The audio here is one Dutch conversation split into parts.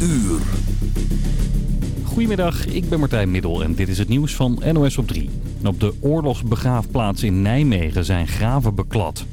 uur. Goedemiddag, ik ben Martijn Middel en dit is het nieuws van NOS op 3. Op de oorlogsbegraafplaats in Nijmegen zijn graven beklad.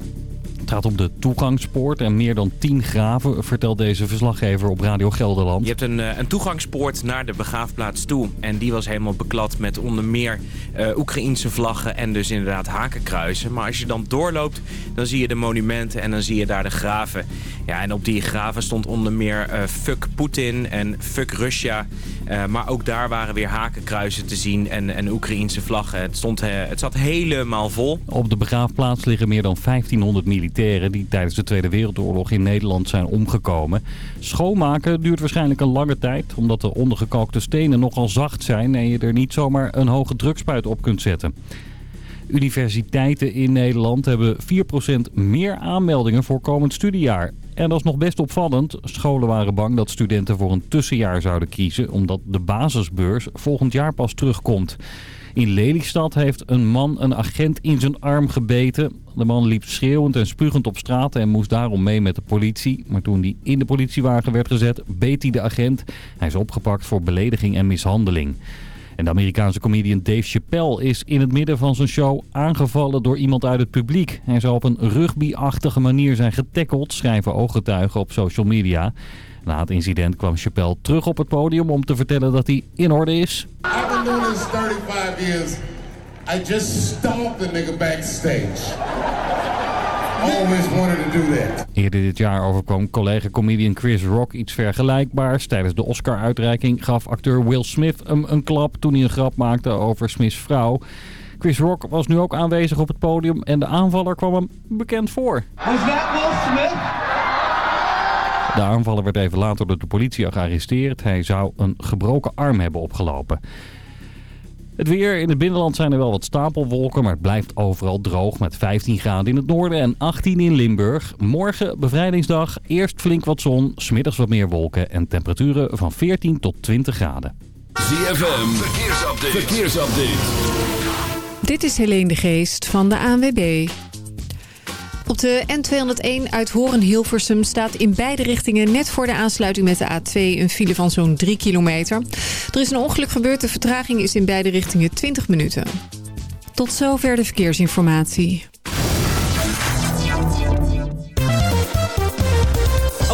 Het gaat om de toegangspoort en meer dan 10 graven, vertelt deze verslaggever op Radio Gelderland. Je hebt een, eh, een toegangspoort naar de begraafplaats toe. En die was helemaal beklad met onder meer uh, Oekraïnse vlaggen en dus inderdaad hakenkruisen. Maar als je dan doorloopt, dan zie je de monumenten en dan zie je daar de graven. Ja, en op die graven stond onder meer uh, fuck Poetin en fuck Russia. Uh, maar ook daar waren weer hakenkruisen te zien en, en Oekraïnse vlaggen. Het, stond, het zat helemaal vol. Op de begraafplaats liggen meer dan 1500 militairen die tijdens de Tweede Wereldoorlog in Nederland zijn omgekomen. Schoonmaken duurt waarschijnlijk een lange tijd, omdat de ondergekalkte stenen nogal zacht zijn en je er niet zomaar een hoge drukspuit op kunt zetten. Universiteiten in Nederland hebben 4% meer aanmeldingen voor komend studiejaar. En dat is nog best opvallend. Scholen waren bang dat studenten voor een tussenjaar zouden kiezen... omdat de basisbeurs volgend jaar pas terugkomt. In Lelystad heeft een man een agent in zijn arm gebeten. De man liep schreeuwend en spugend op straat en moest daarom mee met de politie. Maar toen hij in de politiewagen werd gezet, beet hij de agent. Hij is opgepakt voor belediging en mishandeling. En de Amerikaanse comedian Dave Chappelle is in het midden van zijn show aangevallen door iemand uit het publiek. Hij zou op een rugby-achtige manier zijn getackeld, schrijven ooggetuigen op social media. Na het incident kwam Chappelle terug op het podium om te vertellen dat hij in orde is. I've been doing this 35 years. I just stomped the nigga backstage. Eerder dit jaar overkwam collega-comedian Chris Rock iets vergelijkbaars. Tijdens de Oscar-uitreiking gaf acteur Will Smith hem een klap toen hij een grap maakte over Smith's vrouw. Chris Rock was nu ook aanwezig op het podium en de aanvaller kwam hem bekend voor. Was that Will Smith? De aanvaller werd even later door de politie gearresteerd. Hij zou een gebroken arm hebben opgelopen. Het weer. In het binnenland zijn er wel wat stapelwolken, maar het blijft overal droog met 15 graden in het noorden en 18 in Limburg. Morgen, bevrijdingsdag, eerst flink wat zon, smiddags wat meer wolken en temperaturen van 14 tot 20 graden. ZFM, verkeersupdate. verkeersupdate. Dit is Helene de Geest van de ANWB. Op de N201 uit Horen-Hilversum staat in beide richtingen... net voor de aansluiting met de A2 een file van zo'n 3 kilometer. Er is een ongeluk gebeurd. De vertraging is in beide richtingen 20 minuten. Tot zover de verkeersinformatie.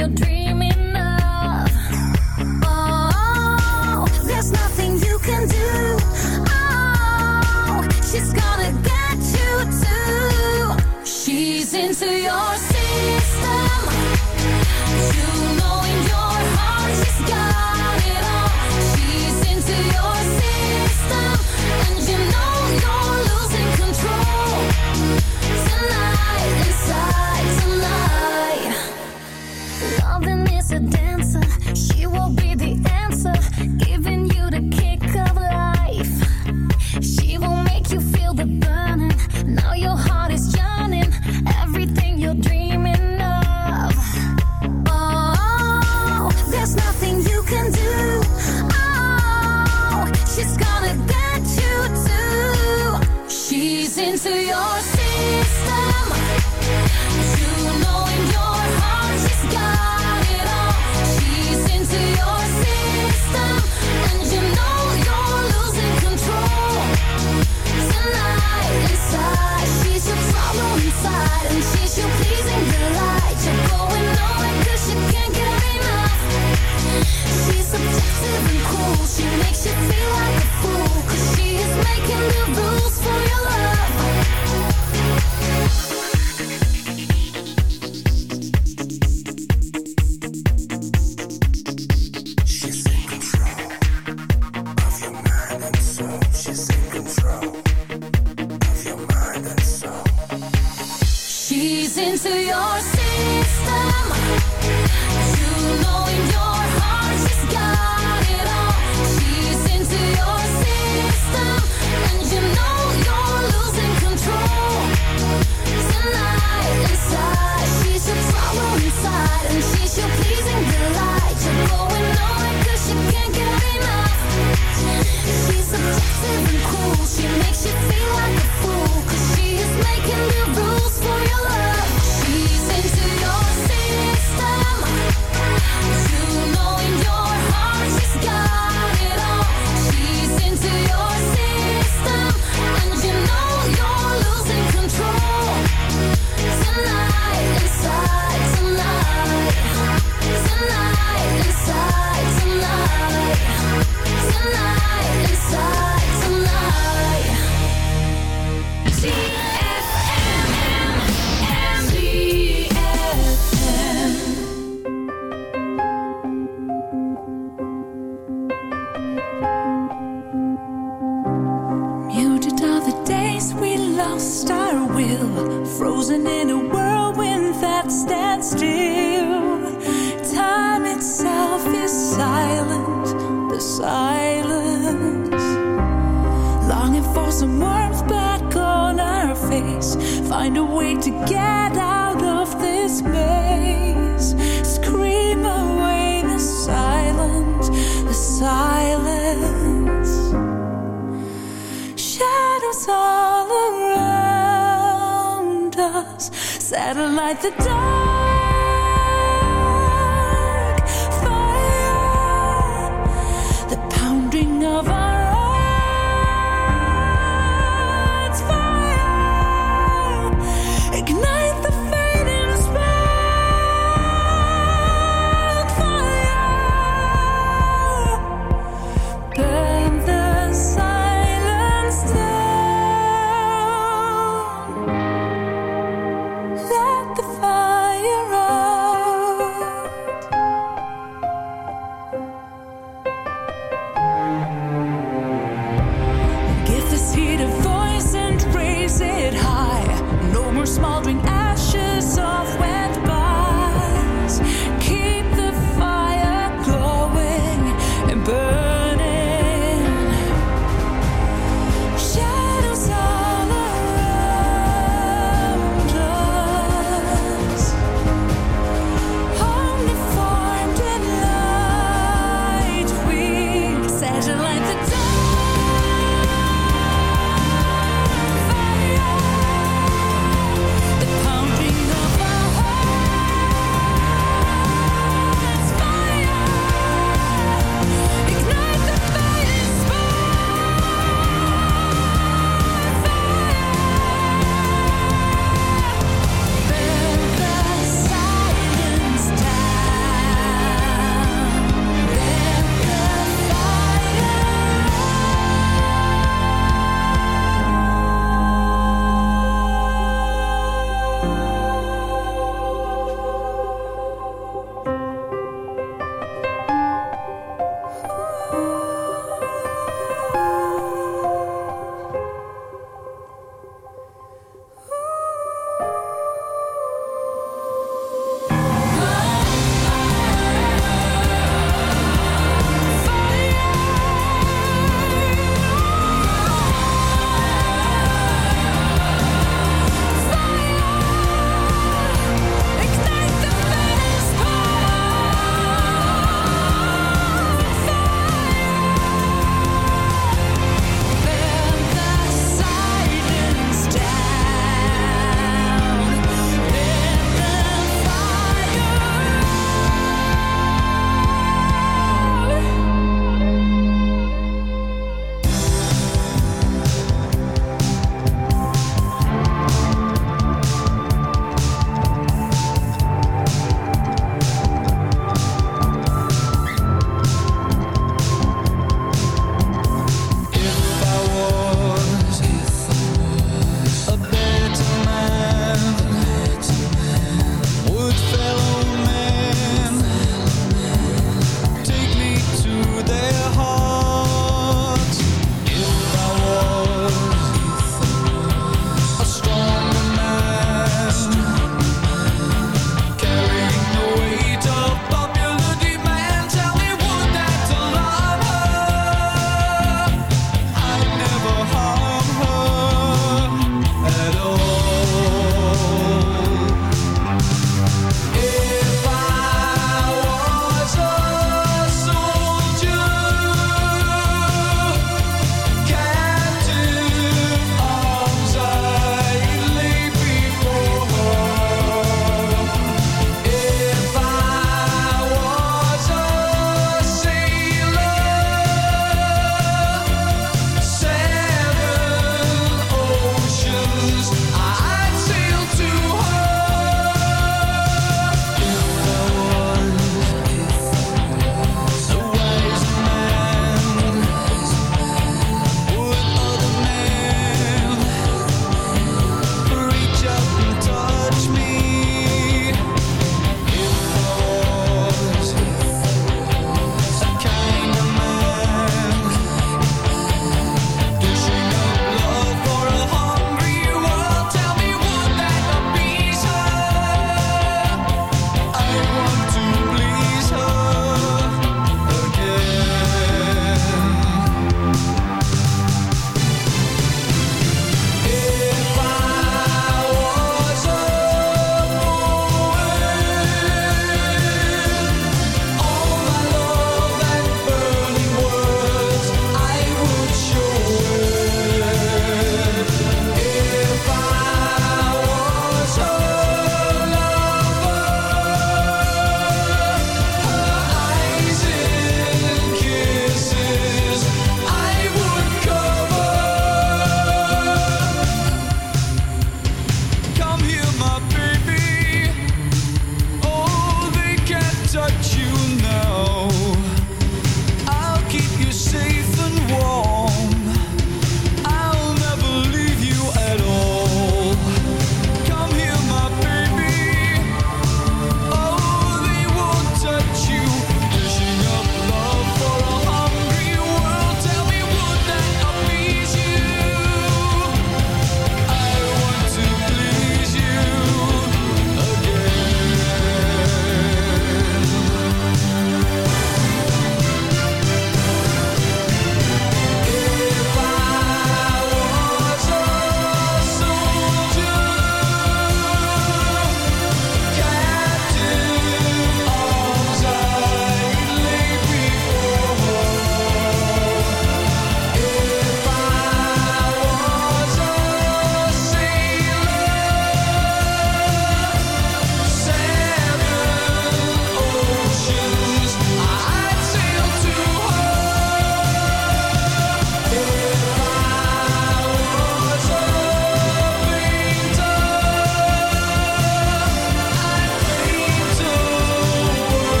your dreams.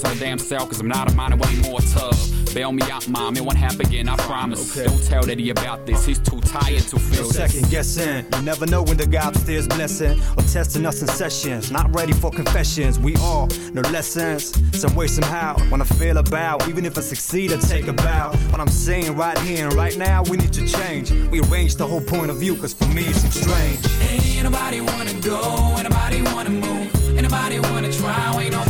To the damn cell, cause I'm not a minor way more tough. Bail me out, mom, it won't happen again, I promise. Don't tell Daddy about this, he's too tired to feel No this. second guessing. You never know when the guy upstairs blessing or testing us in sessions. Not ready for confessions. We all know lessons. Some way, somehow. When I feel about, even if I succeed, I take a bow. What I'm saying right here and right now, we need to change. We arrange the whole point of view, cause for me it's strange. Ain't nobody wanna go, ain't nobody wanna move, ain't nobody wanna try, ain't nobody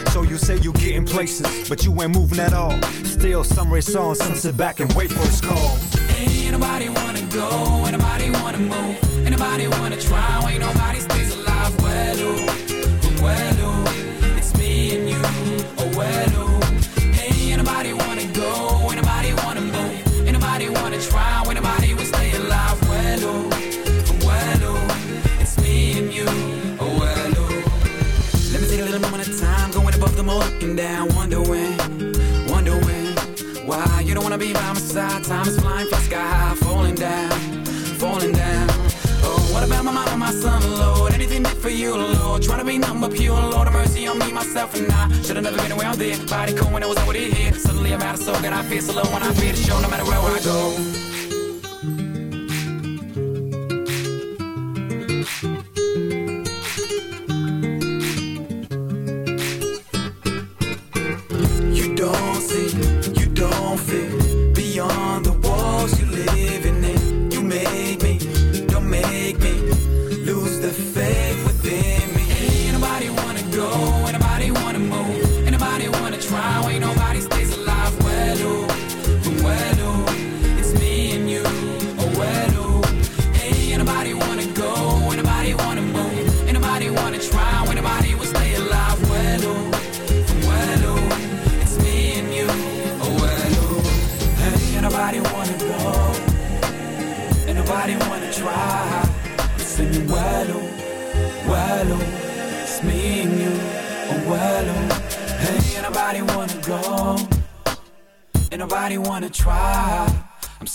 So you say you getting places, but you ain't moving at all. Still, some race on, some sit back and wait for his call. Ain't nobody wanna go, ain't nobody wanna move, ain't nobody wanna try, ain't nobody stays alive. Well, oh, well, oh, it's me and you. Oh, well, oh, looking down, wondering, wondering why you don't wanna be by my side. Time is flying, fly sky high, falling down, falling down. Oh, what about my mama, my son, Lord? Anything for you, Lord? Trying to be number pure, Lord, have mercy on me, myself, and I. Should've never been around there. Body cool when I was over here. Suddenly I'm out of soul, and I feel so low when I feel the show, no matter where I go.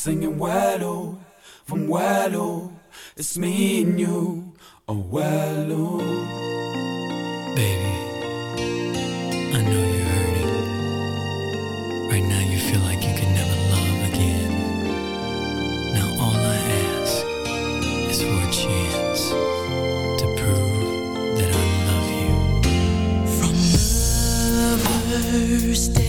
Singing, well, oh, from well, oh, it's me and you. Oh, well, oh. Baby, I know you're hurting. Right now you feel like you can never love again. Now all I ask is for a chance to prove that I love you. From the first day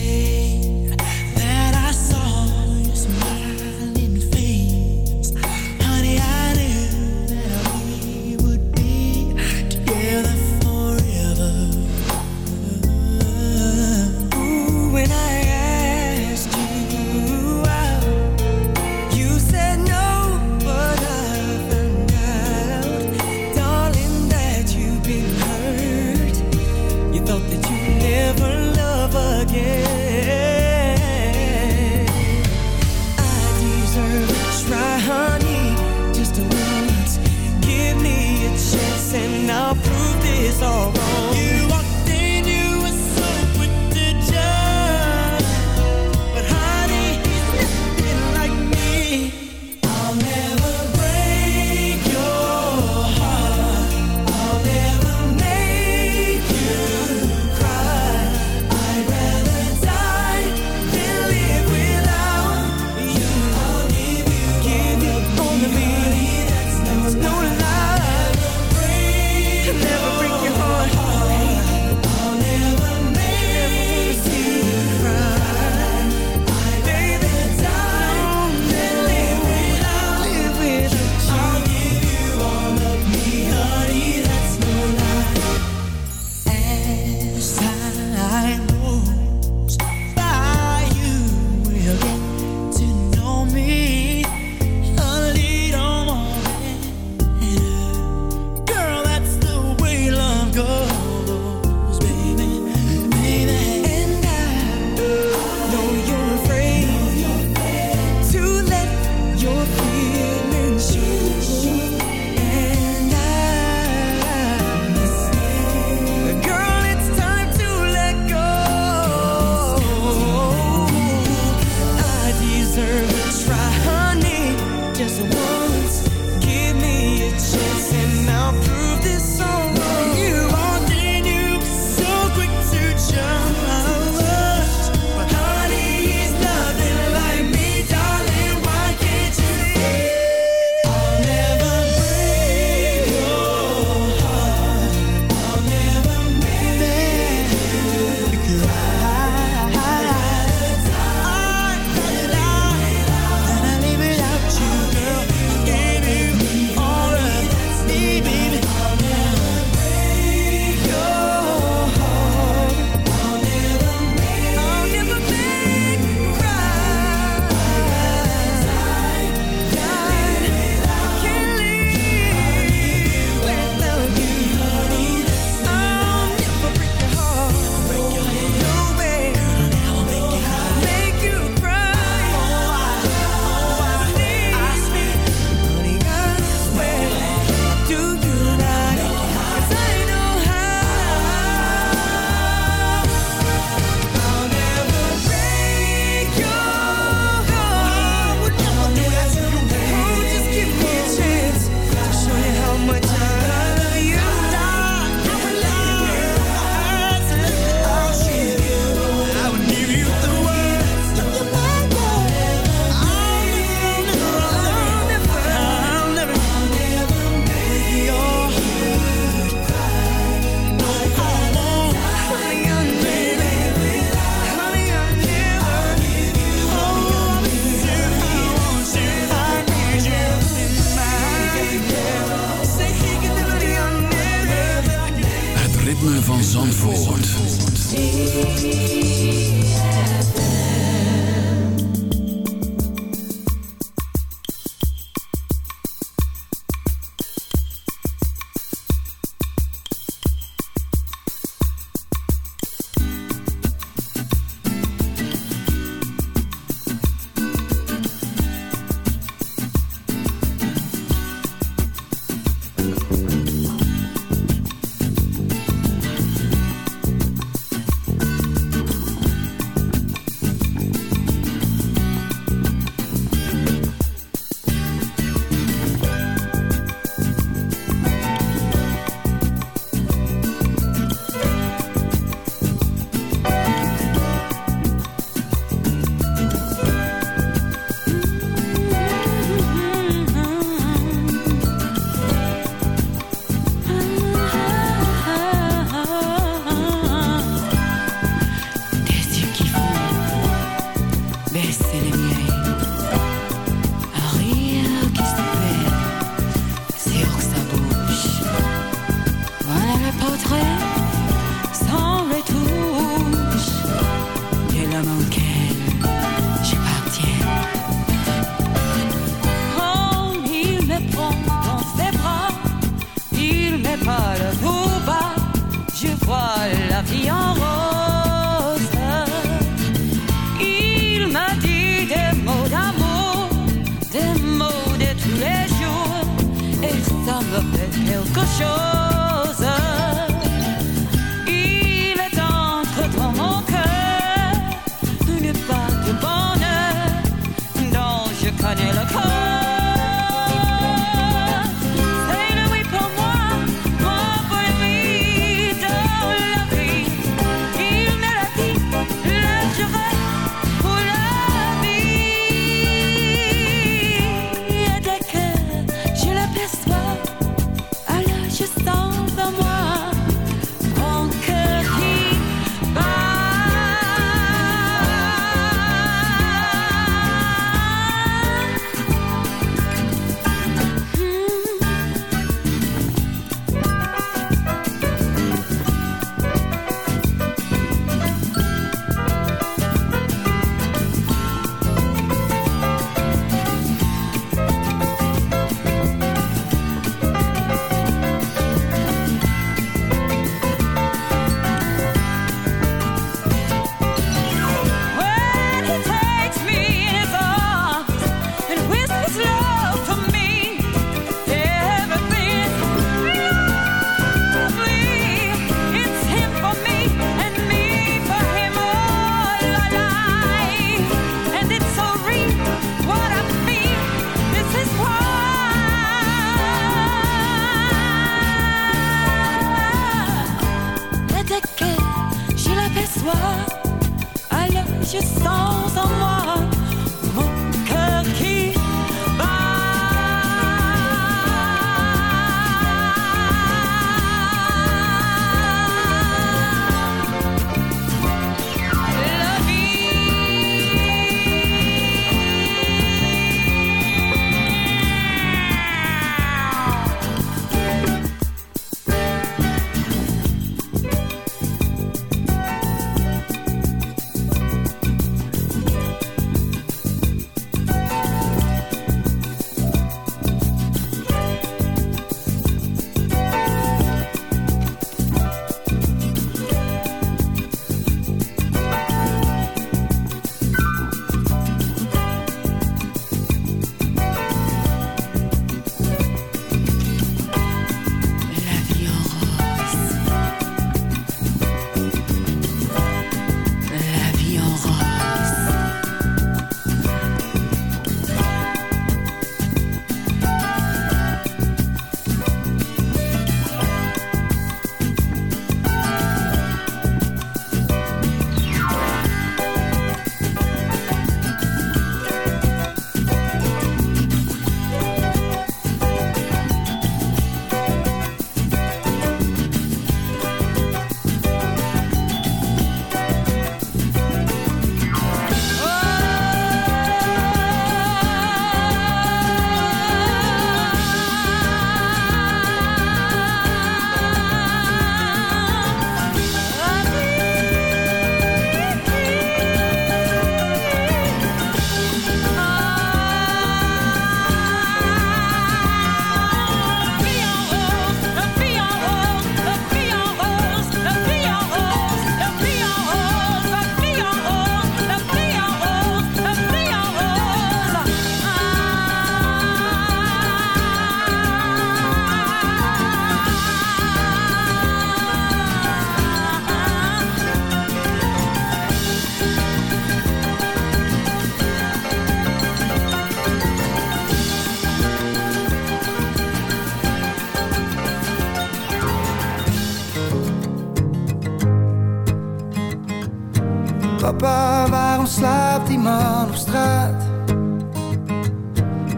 op straat?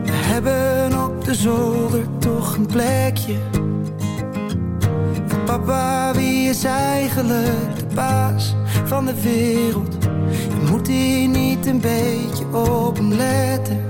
We hebben op de zolder toch een plekje. Papa, wie is eigenlijk de baas van de wereld? Je moet hier niet een beetje op hem letten.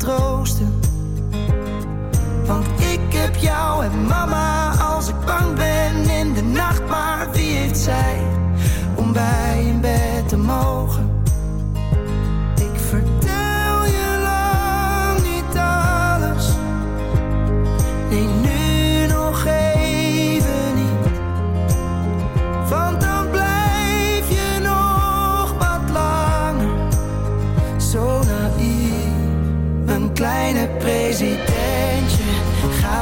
troosten? Want ik heb jou en mama als ik bang ben in de nacht. Maar wie heeft zij om bij in bed te mogen?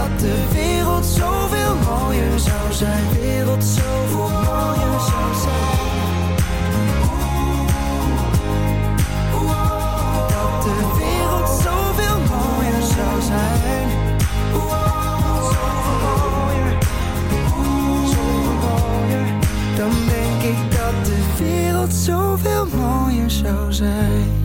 dat de wereld zoveel mooier zou zijn. De wereld zoveel mooier zou zijn. Dat de wereld zoveel mooier zou zijn. Zoveel mooier. Dan denk ik dat de wereld zoveel mooier zou zijn.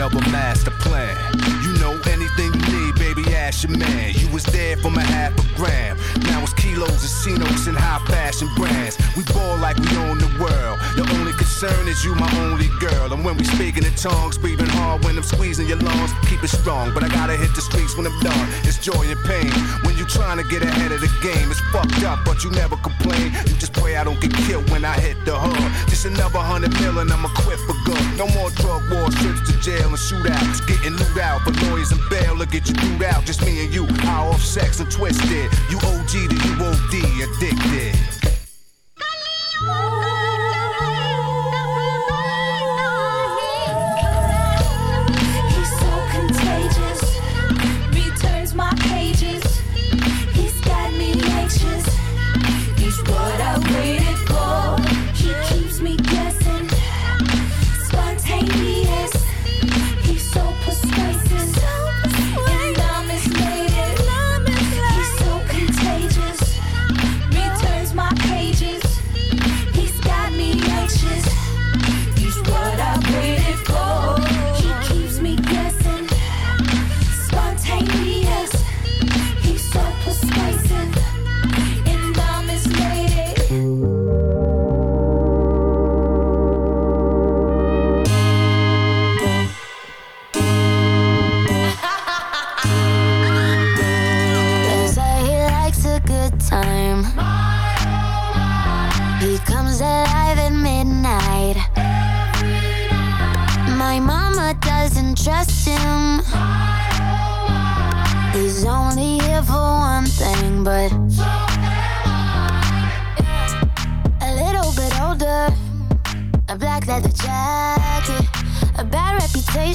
Of a master plan. You know anything you need, baby, man. You was there from a half a gram. Now it's kilos and cinos and high fashion brands. We ball like we own the world. The only concern is you, my only girl. And when we speaking in tongues, breathing hard when I'm squeezing your lungs, keep it strong. But I gotta hit the streets when I'm done. It's joy and pain. When you trying to get ahead of the game, it's fucked up, but you never complain. You just pray I don't get killed when I hit the hood. Just another hundred million, I'm equipped for good. No more drug wars, trips to jail and shootouts. Getting loot out, but lawyers and bail Look at you through out. Just me and you, high off sex and twisted. You OG to you OD, addicted.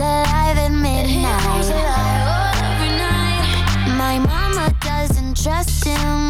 Comes alive at midnight. My mama doesn't trust him.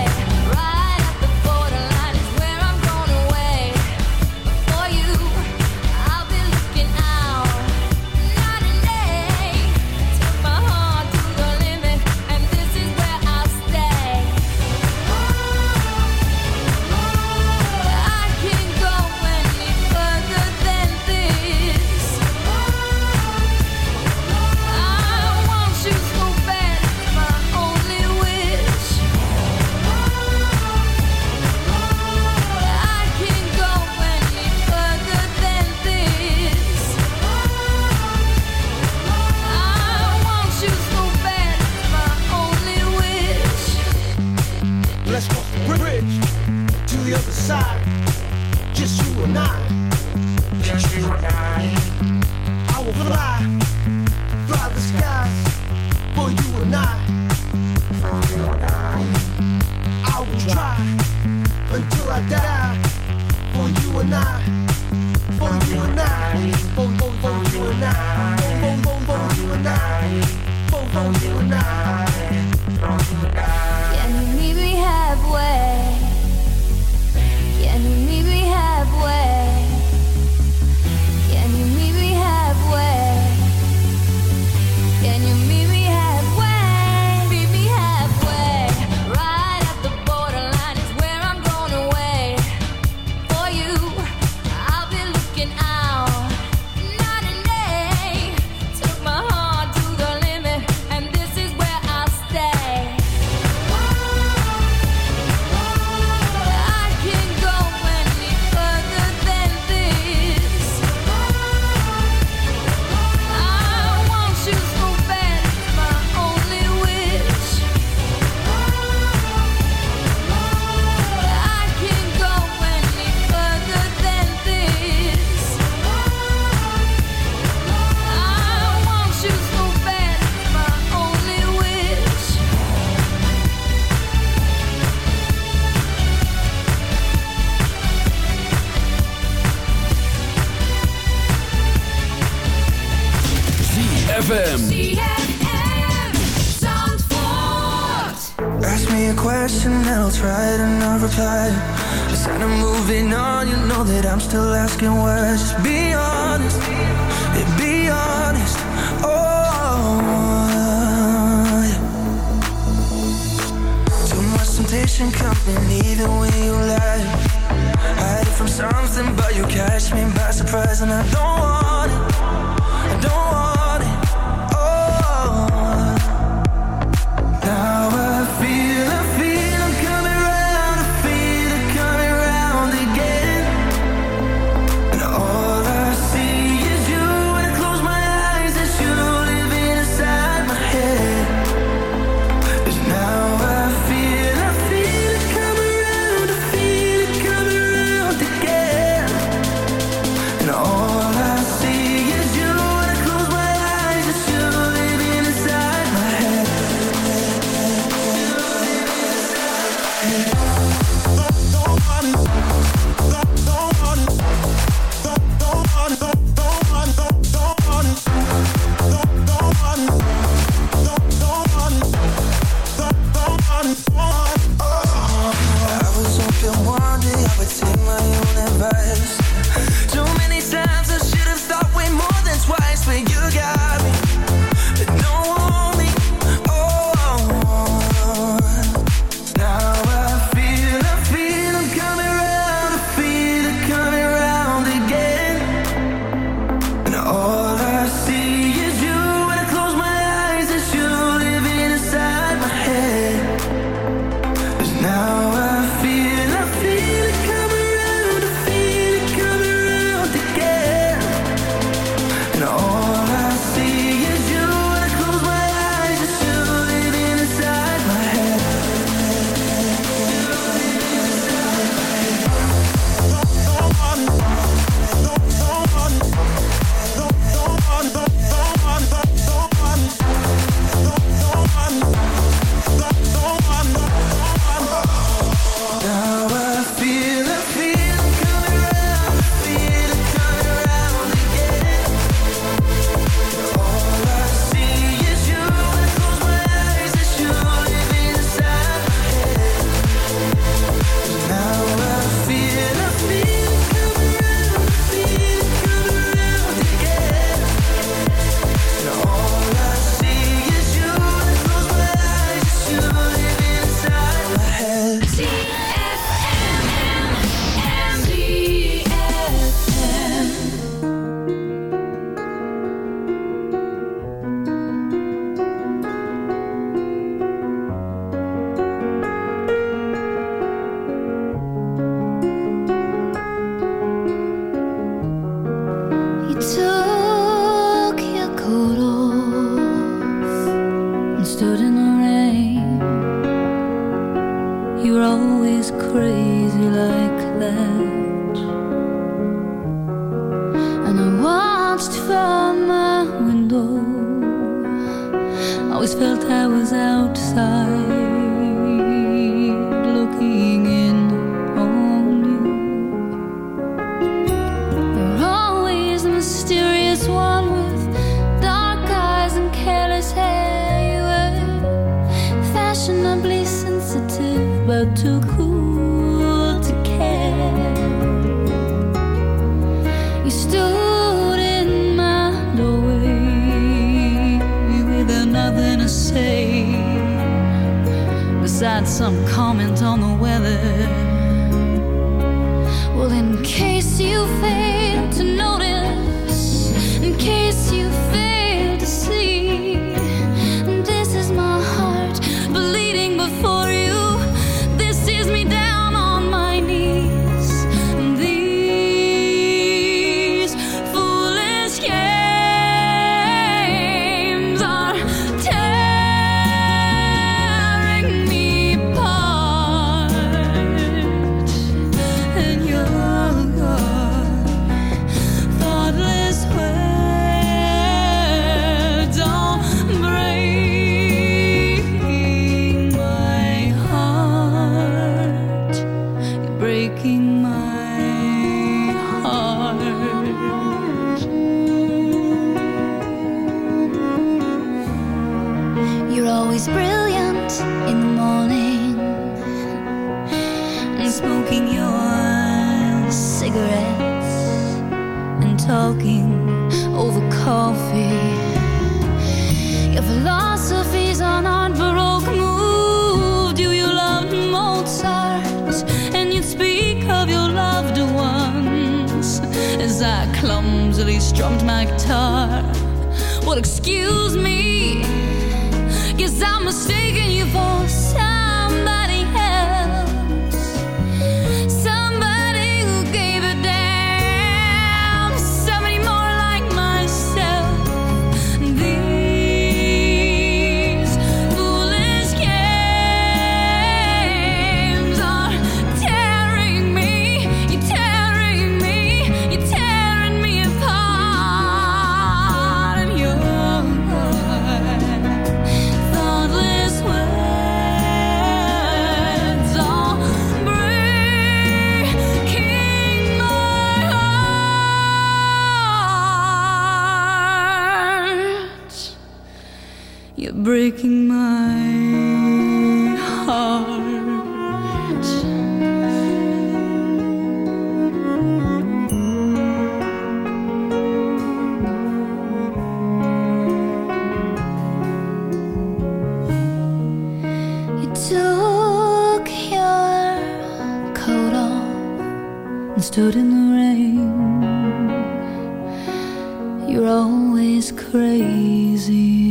crazy.